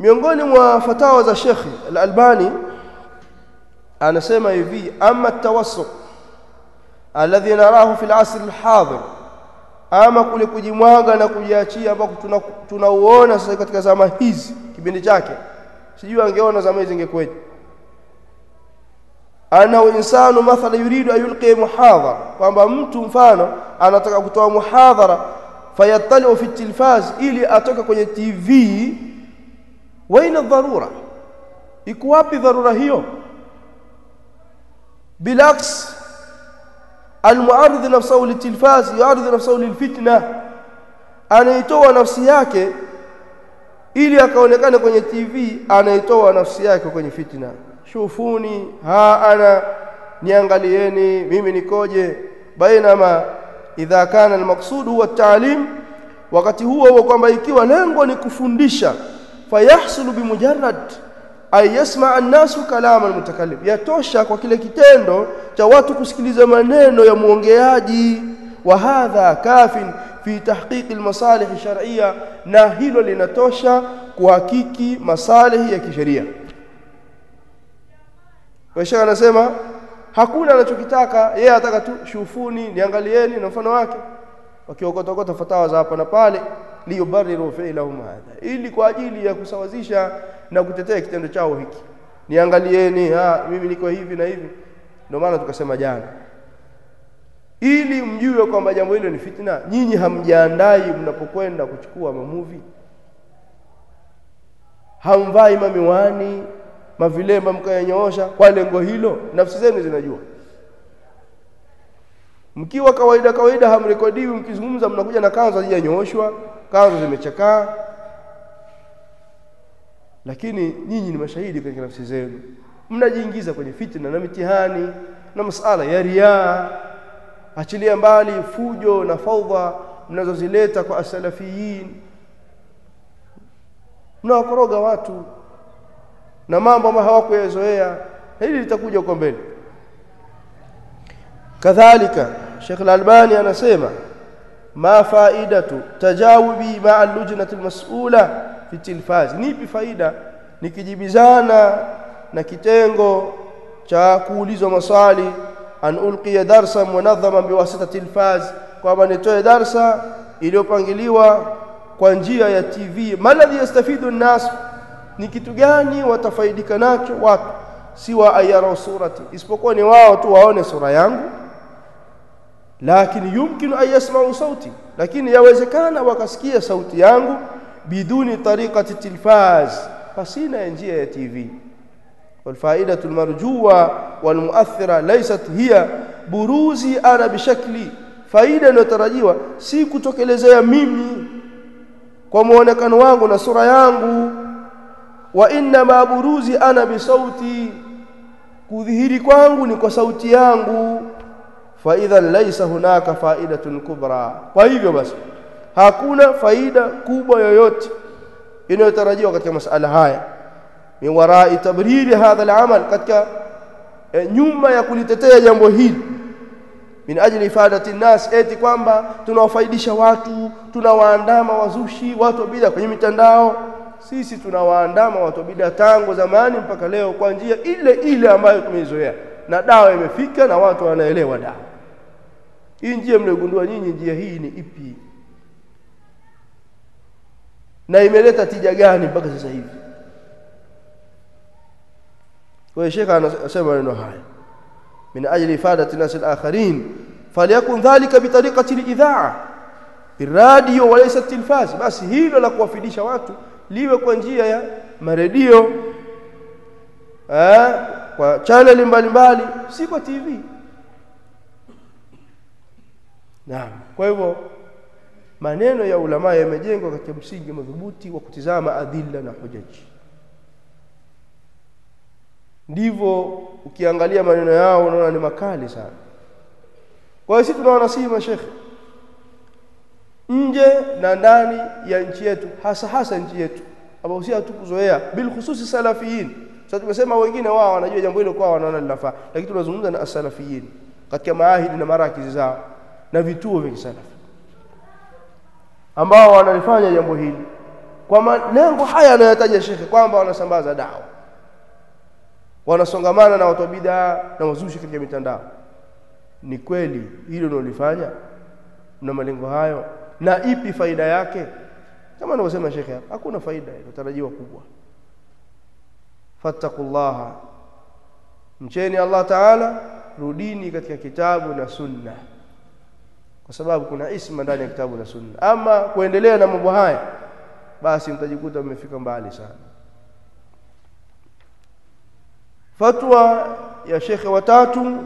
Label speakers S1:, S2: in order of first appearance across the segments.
S1: miongoni mwa fatawa za Sheikh Al-Albani anasema hivi ama at-tawassuq alladhi narahu fil al-asr al-hadir ama kule kujimwaga na kujiachia ambako tunauona sasa katika zama hizi kipindi chake. Sijui angeona zama hizi ingekweje ana insanu mathala yuridu ayulqi yulqi muhadhara kwamba mtu mfano anataka kutoa muhadhara fayattali'u fi tilfaz ili atoke kwenye TV waina dharura? Iko wapi dharura hiyo? Bilaks almuaridh nafsahu litilfaz yuaridh nafsahu lilfitna. Anaitoa nafsi yake ili akaonekane kwenye TV anaitoa nafsi yake kwenye fitna. Shufuni ha ana niangalieni mimi nikoje? Bainama idha kana almaqsud huwa at-ta'lim wakati huo huo kwamba ikiwa lengo ni kufundisha fayahsulu bimujarrad ay yasma an-nasu kalama al-mutakallim yatosha kwa kile kitendo cha watu kusikiliza maneno ya muongeaji wa hadha kafin fi tahqiq al-masalih shar'iyya na hilo linatosha kuhakiki masalihi ya kisheria. Washaka anasema hakuna anachokitaka yeye anataka tu shufuni niangalieni na mfano wake. Wakiokotokota fatawa za hapa na pale liyubariru fi'lahum hadha ili kwa ajili ya kusawazisha na kutetea kitendo chao hiki. Niangalieni ha mimi niko hivi na hivi. Ndio maana tukasema jana ili mjue kwamba jambo hilo ni fitna nyinyi hamjiandai mnapokwenda kuchukua mamuvi. Hamvai mamiwani mavilemba mkayanyoosha kwa lengo hilo nafsi zenu zinajua. Mkiwa kawaida kawaida hamrekodiwi mkizungumza mnakuja na kanzu hazijanyooshwa kanzu zimechakaa lakini nyinyi ni mashahidi katika nafsi zenu. Mnajiingiza kwenye fitna na mitihani na masala ya riaa achilia mbali fujo na faudha mnazozileta kwa asalafiyin mnawakoroga watu na mambo ambayo hawakuyazoea. Hili litakuja huko mbele. Kadhalika Sheikh Al-Albani anasema ma faidatu tajawubi ma al-lujnati al-mas'ula fi tilfaz nipi faida? Nikijibizana na kitengo cha kuulizwa maswali an ulqiya darsa munadhaman biwasita tilfaz kwamba nitoe darsa iliyopangiliwa kwa njia ya TV maladhi yastafidu an-nas? Ni kitu gani watafaidika nacho? Watu siwa ayara surati. Isipokuwa ni wao tu waone sura yangu lakini yumkinu an yasma'u sauti lakini yawezekana wakasikia sauti yangu biduni tariqati tilfaz fasina njia ya TV والفائده المرجوه والمؤثره ليست هي بروزي انا بشكلي faida inayotarajiwa si kutokelezea mimi kwa muonekano wangu na sura yangu wa inna ma buruzi ana bisauti kudhihiri kwangu ni kwa sauti yangu fa idhan laysa hunaka faidatun kubra. Kwa hivyo basi hakuna faida kubwa yoyote inayotarajiwa katika masala haya. Min warai tabriri hadha al-amal katika e, nyuma ya kulitetea jambo hili. Min ajli ifadati nas eti kwamba tunawafaidisha watu tunawaandama wazushi watu bid'a kwenye mitandao. Sisi tunawaandama watu bid'a tangu zamani mpaka leo kwa njia ile ile ambayo tumeizoea na dawa imefika na watu wanaelewa dawa hii njia mnayogundua nyinyi njia hii ni ipi? Na imeleta tija gani mpaka sasa hivi? Kwa hiyo shekha anasema maneno haya min ajli ifadati nasi al-akharin falyakun dhalika bitariqati al-idha'a biradio walaisa tilfaz basi hilo la kuwafidisha watu liwe kwa njia ya maredio eh kwa chaneli mbalimbali si kwa TV naam. Kwa hivyo maneno ya ulama yamejengwa katika msingi madhubuti wa kutizama adilla na hujaji. Ndivyo ukiangalia maneno yao unaona ni makali sana. Kwa hiyo sisi tunaona si mashekhe nje na ndani ya nchi yetu hasa hasa nchi yetu ambao si hatukuzoea bil khususi salafiyin. Sasa tumesema wengine wao wanajua jambo hilo kwao wanaona linafaa lakini tunazungumza na asalafiyin katika maahidi na marakizi zao na vituo vya kisalafi ambao wanalifanya jambo hili. Kwa malengo haya anayotaja shekhe kwamba wanasambaza dawa wanasongamana na watu wa bidaa na wazushi katika mitandao. Ni kweli hilo unalofanya na malengo hayo? Na ipi faida yake? Kama anavyosema shekhe hakuna faida inayotarajiwa kubwa. Fattaqullaha mcheni Allah taala rudini katika kitabu na sunna kwa sababu kuna isma ndani ya kitabu na sunna. Ama kuendelea na mambo haya basi mtajikuta mmefika mbali sana. Fatwa ya shekhe watatu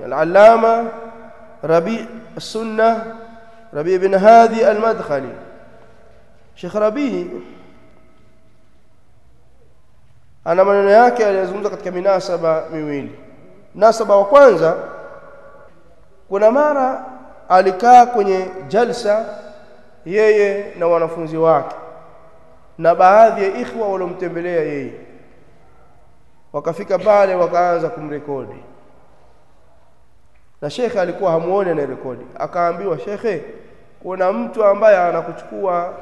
S1: ya al-allama rabi sunna rabi ibn hadi al-madkhali. Shekh rabi ana maneno yake aliyozungumza katika minasaba miwili. Mnasaba wa kwanza kuna mara alikaa kwenye jalsa yeye na wanafunzi wake na baadhi ya ikhwa waliomtembelea yeye. Wakafika pale wakaanza kumrekodi. Na shekhe alikuwa hamuoni anarekodi akaambiwa shekhe kuna mtu ambaye anakuchukua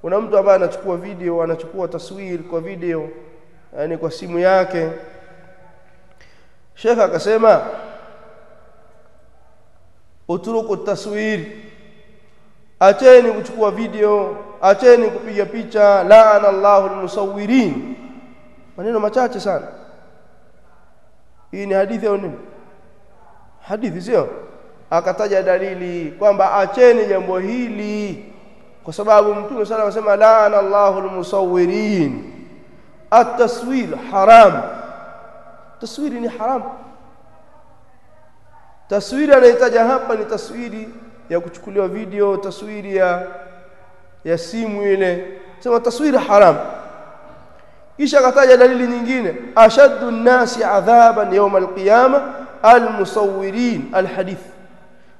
S1: kuna mtu ambaye anachukua video anachukua taswiri kwa video yani kwa simu yake. Shekhe akasema utruku taswir, acheni kuchukua video acheni kupiga picha laana Allahu almusawirin maneno machache sana. Hii ni hadithi au nini hadithi sio? Akataja dalili kwamba acheni jambo hili. Kwa sababu mtume sala anasema laana Allahu almusawirin at-taswir haram. Taswiri ni haram taswiri anahitaja hapa ni taswiri ya kuchukuliwa video taswiri ya ya simu ile. Sema taswiri haram. Kisha akataja dalili nyingine. Ashaddu nnasi adhaban yawm alqiyama almusawirin alhadith.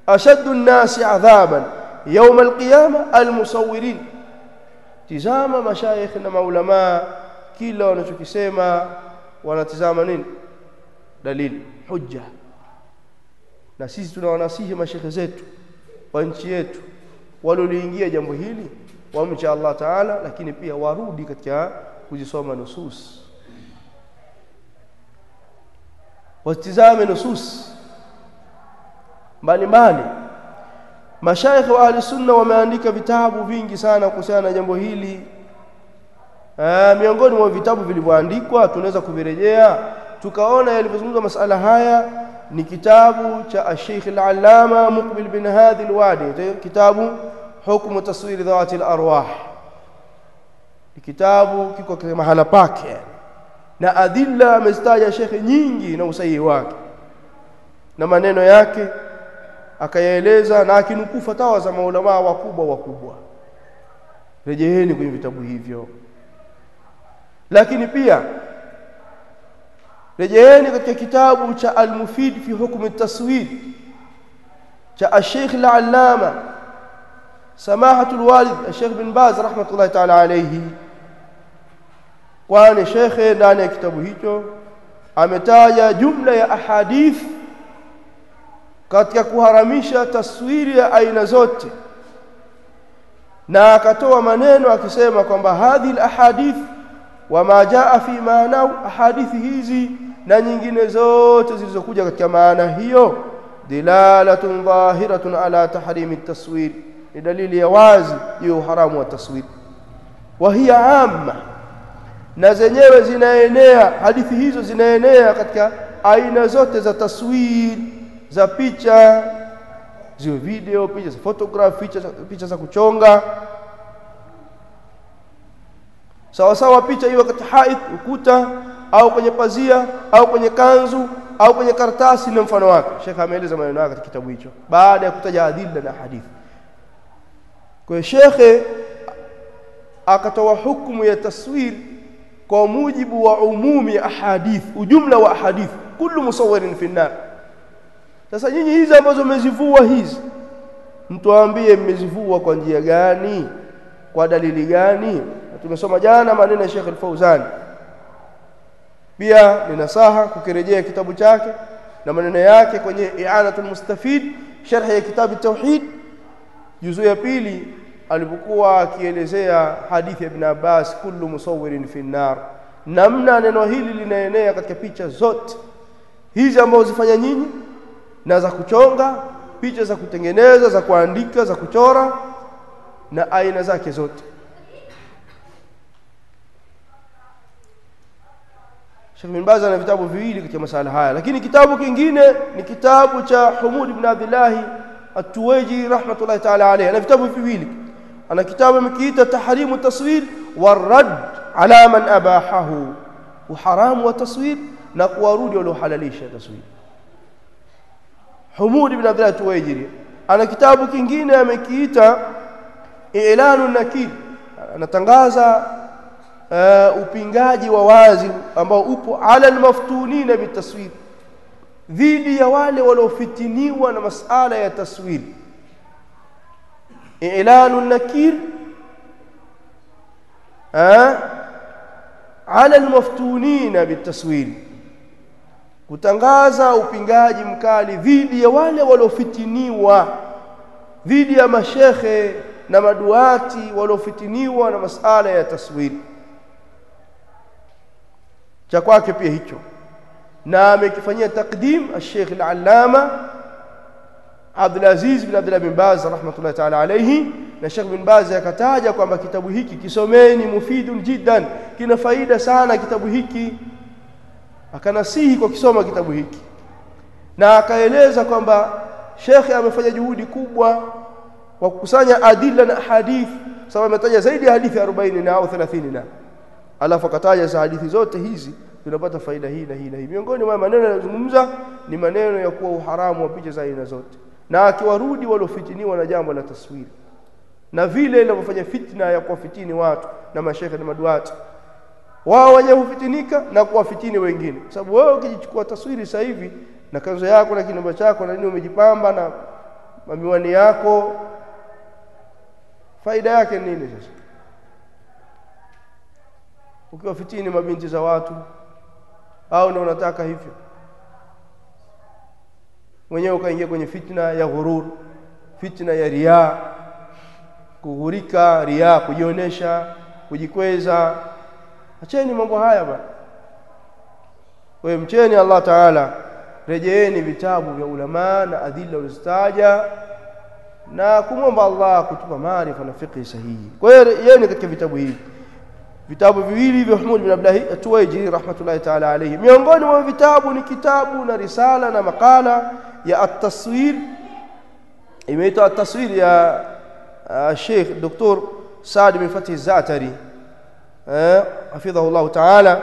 S1: Ashaddu nnasi adhaban yawm alqiyama almusawirin tizama mashayikh na maulama kila wanachokisema wanatizama nini? Dalili. Hujja na sisi tunawanasihi mashehe zetu wa nchi yetu walioliingia jambo hili wamcha Allah Taala lakini pia warudi katika kuzisoma nusus. Watizame nusus mbalimbali. Mashaikh wa ahli sunna wameandika vitabu vingi sana kuhusiana na jambo hili. Aa, miongoni mwa vitabu vilivyoandikwa tunaweza kuvirejea tukaona yalivyozungumza masala haya ni kitabu cha Sheikh al-Allama Muqbil bin Hadi al-Wadi. Kitabu hukmu taswiri dhawati al-arwah. Ni kitabu kiko mahala pake. Na adilla amezitaja Sheikh nyingi na usahihi wake. Na maneno yake akayaeleza na akinukufa tawa za maulama wakubwa wakubwa. Rejeeni kwenye vitabu hivyo. Lakini pia rejeeni katika kitabu cha al-mufid fi hukmi at-taswir cha al-sheikh al-allama samahatu al-walid al-sheikh bin baz rahmatullahi ta'ala alayhi. Kwani shekhe ndani ya kitabu hicho ametaja jumla ya ahadith katika kuharamisha taswiri ya aina zote na akatoa maneno akisema kwamba hadhi al-ahadith wama jaa fi maanau ahadithi hizi na nyingine zote zilizokuja katika maana hiyo dilalatun dhahiratun ala tahrimi at-taswir ni dalili ya wazi juu ya uharamu wa taswir. Wa hiya amma na zenyewe zinaenea hadithi hizo zinaenea katika aina zote za taswir za picha ziwe video picha za photograph picha, picha za kuchonga. Sawa sawa picha iwe katika haid ukuta au kwenye pazia au kwenye kanzu au kwenye karatasi na mfano wake. Sheikh ameeleza maneno yake katika kitabu hicho baada ya kutaja adilla na hadithi. Kwa Sheikh akatoa hukumu ya taswir kwa mujibu wa umumi ahadith ujumla wa ahadith kullu musawwirin fi nar sasa nyinyi hizi ambazo mmezivua hizi mtuambie mmezivua kwa njia gani? Kwa dalili gani? Tumesoma jana maneno ya Sheikh Al-Fauzan pia ni nasaha kukirejea kitabu chake na maneno yake kwenye i'anatul mustafid sharh ya kitabu tauhid juzu ya pili alipokuwa akielezea hadithi ya Ibn Abbas kullu musawirin fi nar. Namna neno hili linaenea katika picha zote. Hizi ambazo zifanya nyinyi na za kuchonga picha za kutengeneza za kuandika za kuchora na aina zake zote Sheikh bin Baz ana vitabu viwili katika masala haya. Lakini kitabu kingine ni kitabu cha Humud ibn Abdullah At-Tuwaiji rahmatullahi ta'ala alayhi. Ana vitabu viwili. Ana kitabu amekiita tahrimu taswir warad ala man abahahu. Uharamu wa taswir na kuwarudi waliohalalisha taswir. Humud ibn Abdullah Tuwaijiri ana kitabu kingine amekiita I'lanu Nakir. Anatangaza uh, upingaji wa wazi ambao upo ala almaftunina bitaswir dhidi ya wale waliofitiniwa na masala ya taswir. I'lanu Nakir uh, ala almaftunina bitaswir kutangaza upingaji mkali dhidi ya wale waliofitiniwa dhidi ya mashekhe na maduati waliofitiniwa na masala ya taswiri cha kwake pia hicho. Na amekifanyia takdim al-Sheikh al-Allama Abdul Aziz bin Abdullah bin Baz rahmatullahi ta'ala alayhi. Na Sheikh bin Baz akataja kwamba kitabu hiki kisomeni mufidun jiddan kina faida sana kitabu hiki. Akanasihi kwa kisoma kitabu hiki. Na akaeleza kwamba shekhe amefanya juhudi kubwa kwa kukusanya adila na hadith sababu ametaja zaidi ya hadithi 40 na au 30 na alafu akataja za hadithi zote hizi tunapata faida hii na hii na hii. Miongoni mwa maneno yanayozungumza ni maneno ya kuwa uharamu wa picha za aina zote. Na akiwarudi waliofitiniwa na jambo la taswiri na vile inavyofanya fitna ya kuwafitini watu na mashekhe na maduati wao wenyewe hufitinika na kuwafitini wengine. Kwa sababu wewe ukijichukua taswiri sasa hivi na kanzo yako na kinomba chako na nini umejipamba na mamiwani yako faida yake nini sasa ukiwafitini mabinti za watu au ndio unataka hivyo? Mwenyewe ukaingia kwenye fitna ya ghurur fitna ya riaa kughurika riaa kujionyesha kujikweza. Acheni mambo haya bwana. Wewe mcheni Allah Taala rejeeni vitabu vya ulama na adhila ulizitaja na kumwomba Allah kutupa maarifa na fiqh sahihi. Kwa hiyo yeye katika vitabu hivi vitabu viwili vya Muhammad bin Abdullah At-Tuwaiji rahmatullahi ta'ala alayhi miongoni mwa vitabu ni kitabu na risala na makala ya at-taswir imeitwa at-taswir ya Sheikh Dr. Saad bin Fatih Zatari حفظه الله تعالى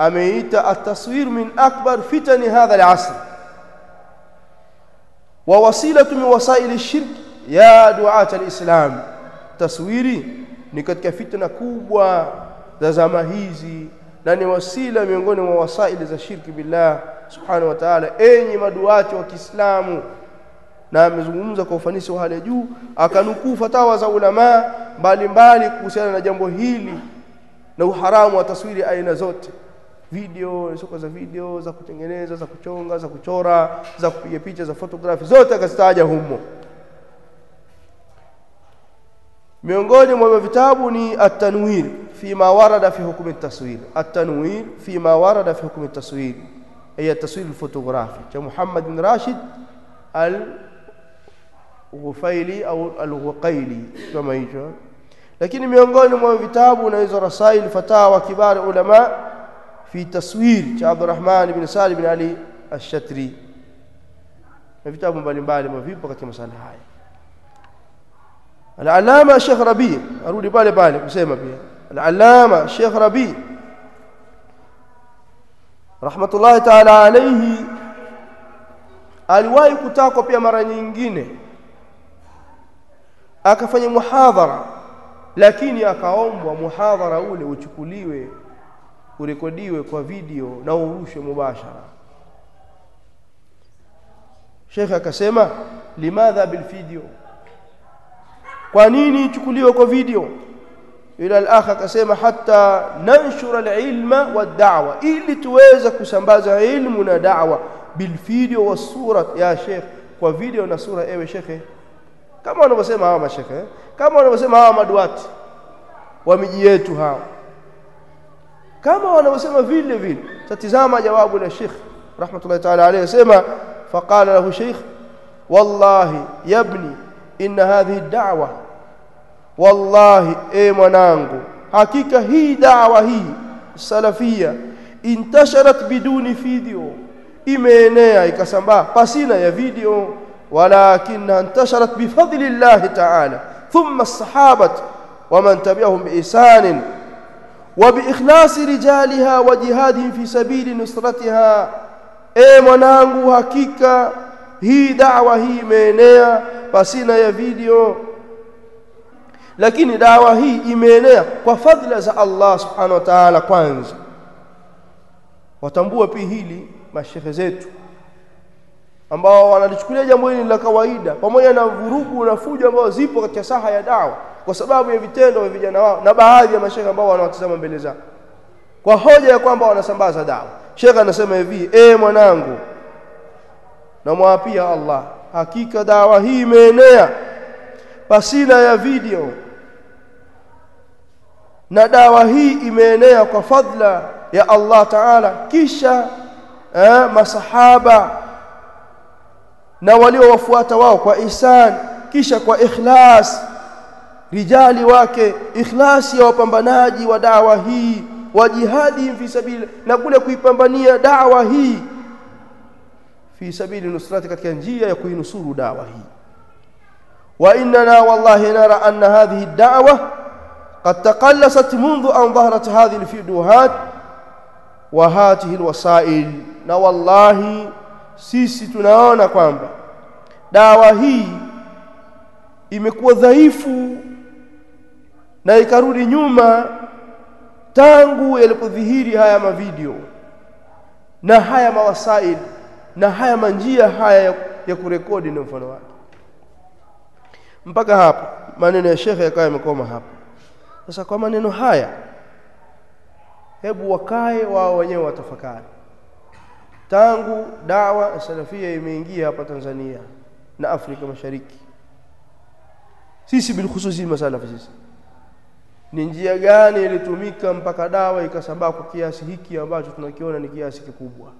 S1: أميت التصوير من أكبر فتن هذا العصر ووسيلة من وسائل الشرك يا دعاة الإسلام تصويري ni katika fitna kubwa za zama hizi na ni wasila miongoni mwa wasaili za shirki billah subhanahu wa ta'ala. Enyi maduati wa Kiislamu na amezungumza kwa ufanisi wa hali ya juu akanukuu fatawa za ulama mbalimbali kuhusiana na jambo hili na uharamu wa taswiri aina zote. Video soko za video za kutengeneza za kuchonga za kuchora za kupiga picha za photography zote akazitaja humo. Miongoni mwa vitabu ni at-tanwir fi ma warada fi hukm at-taswir at-tanwir fi ma warada fi hukm at-taswir ay at-taswir al-fotografi cha Muhammad bin Rashid al-Ghufaili au al-Ghuqaili kama hicho lakini miongoni mwa vitabu na hizo rasail fatawa kibari ulama fi taswir cha Abdurrahman ibn Salim bin Ali ash-Shatri na vitabu mbalimbali mavipo katika masala haya Al-Allama Sheikh Rabi arudi pale pale kusema pia Al-Allama Sheikh Rabi rahmatullahi ta'ala alayhi aliwahi kutakwa pia mara nyingine. Akafanya muhadhara lakini akaombwa muhadhara ule uchukuliwe urekodiwe kwa video na urushwe mubashara. Sheikh akasema limadha bil video? Kwa nini ichukuliwe kwa video ila al-akh akasema hatta nanshura al-ilma wad-da'wa ili tuweze kusambaza ilmu na da'wa. Bil video wa sura ya Sheikh kwa video na sura ewe shekhe kama wanavyosema hawa mashekhe eh? kama wanavyosema hawa maduati wa miji yetu hawa. Kama wanavyosema vile vile. Tatizama jawabu la Sheikh rahmatullahi ta'ala alayhi. Sema faqala lahu Sheikh wallahi yabni inna hadhihi da'wa wallahi e mwanangu hakika hii da'wa hii salafia intasharat biduni video imeenea ikasambaa pasina ya video walakinha intasharat bifadli llahi ta'ala thumma as-sahabah ومن تبعهم بإحسان وبإخلاص رجالها وجهادهم في سبيل نصرتها e mwanangu hakika hii dawa hii imeenea pasina ya video lakini dawa hii imeenea kwa fadhila za Allah subhanahu wa ta'ala kwanza. Watambua pia hili mashehe zetu ambao wanalichukulia jambo hili la kawaida pamoja na vurugu na fujo ambao zipo katika saha ya dawa kwa sababu ya vitendo vya vijana wao na baadhi ya mashehe ambao wanawatazama mbele zao kwa hoja ya kwamba wanasambaza dawa. Shekhe anasema hivi e mwanangu namwapia Allah hakika dawa hii imeenea pasina ya video. Na dawa hii imeenea kwa fadla ya Allah Ta'ala. Kisha eh, masahaba na waliowafuata wao kwa ihsan kisha kwa ikhlas rijali wake ikhlasi ya wapambanaji wa dawa hii wa jihadi fi sabili na kule kuipambania dawa hii fi sabili nusrati katika njia ya kuinusuru dawa hii wa inna wallahi nara anna hadhihi ad-da'wa قد تقلصت منذ أن ظهرت هذه الفيديوهات وهاته الوسائل na wallahi sisi tunaona kwamba dawa hii imekuwa dhaifu na ikarudi nyuma tangu yalipodhihiri haya mavideo na haya mawasail na haya manjia haya ya, ya kurekodi na mfano wake mpaka hapo maneno ya shekhe yakawa yamekoma hapo. Sasa kwa maneno haya hebu wakae wao wenyewe watafakari. Tangu dawa salafia imeingia hapa Tanzania na Afrika Mashariki sisi bilkhususi masalafi sisi ni njia gani ilitumika mpaka dawa ikasambaa kwa kiasi hiki ambacho tunakiona ni kiasi kikubwa?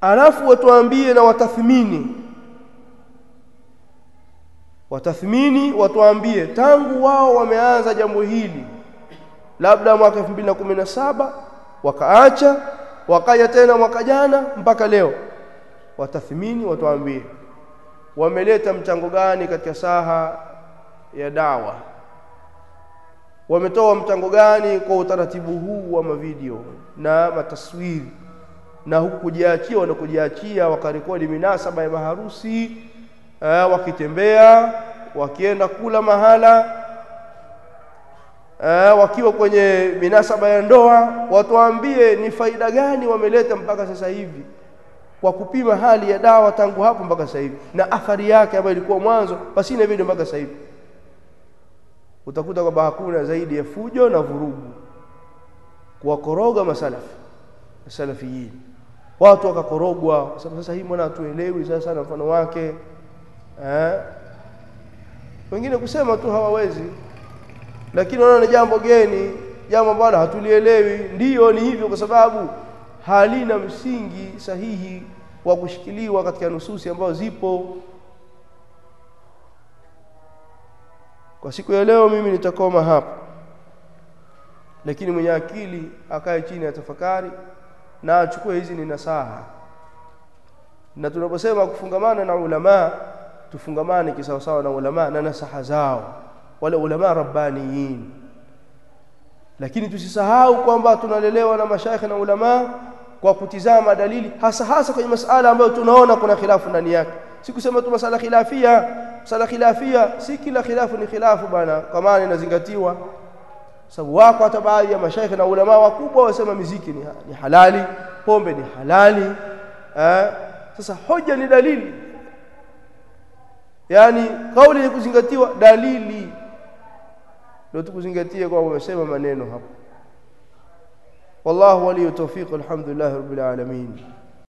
S1: Alafu watuambie na watathmini watathmini watuambie tangu wao wameanza jambo hili labda mwaka 2017 wakaacha wakaja tena mwaka jana mpaka leo. Watathmini watuambie wameleta mchango gani katika saha ya dawa? Wametoa mchango gani kwa utaratibu huu wa mavideo na mataswiri? Na huku kujiachia wanakujiachia wakarekodi minasaba ya maharusi eh, wakitembea wakienda kula mahala eh, wakiwa kwenye minasaba ya ndoa watuambie ni faida gani wameleta mpaka sasa hivi kwa kupima hali ya dawa tangu hapo mpaka sasa hivi na athari yake ambayo ilikuwa mwanzo pasina vile mpaka sasa hivi. Utakuta kwamba hakuna zaidi ya fujo na vurugu kuwakoroga masalafi masalafiyin. Watu wakakorogwa sasa hii mbona hatuelewi sasa na mfano wake eh? Wengine kusema tu hawawezi. Lakini wanaona ni jambo geni jambo ambalo hatulielewi. Ndiyo ni hivyo kwa sababu halina msingi sahihi wa kushikiliwa katika nususi ambazo zipo. Kwa siku ya leo mimi nitakoma hapa. Lakini mwenye akili akae chini atafakari na achukue hizi ni nasaha. Na tunaposema kufungamana na ulama tufungamane kisawasawa na ulama na nasaha zao wale ulama rabbaniyin. Lakini tusisahau kwamba tunalelewa na mashaikh na ulama kwa kutizama dalili hasa hasa kwenye masala ambayo tunaona kuna khilafu ndani yake. Si kusema tu masala khilafia masala khilafia si kila khilafu ni khilafu bana kwa maana inazingatiwa. Sababu wako hata baadhi ya mashaikh na ulama wakubwa wasema miziki ni, ni halali pombe ni halali eh? sasa hoja ni dalili yani kauli ni kuzingatiwa dalili. Ndio tukuzingatie kwa umesema maneno hapo. Wallahu waliyu tawfiq alhamdulillah rabbil alamin